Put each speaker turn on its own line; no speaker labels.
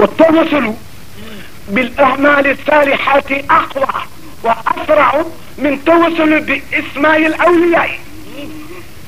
والتوسل بالأعمال الصالحات أقوى وأسرع من توسل بإسماء الأولياء.